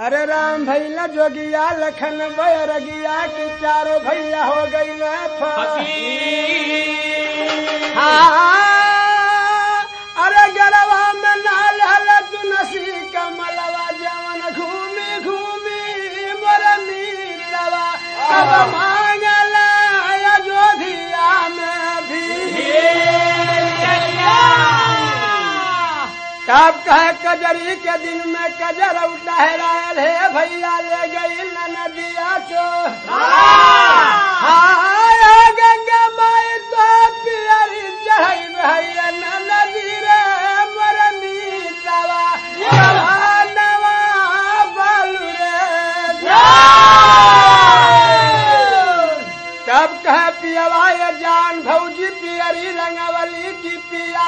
अरे राम भैया जोगिया लखन बैरगिया के चारों भैया हो गई अरे गरवा में नाल हल तुलसी कमलवा जवन घूमी घूमी मोर नीलवा तब कहे कजरी के दिन में कजर उठहरायल है भैया ले गई नदिया चो हाय गंगा माई तो पियरी चढ़ई भैया नदी रे मर मीतवा नवा बालू रे। तब कह पियवा जान भौजी पियरी रंगवली की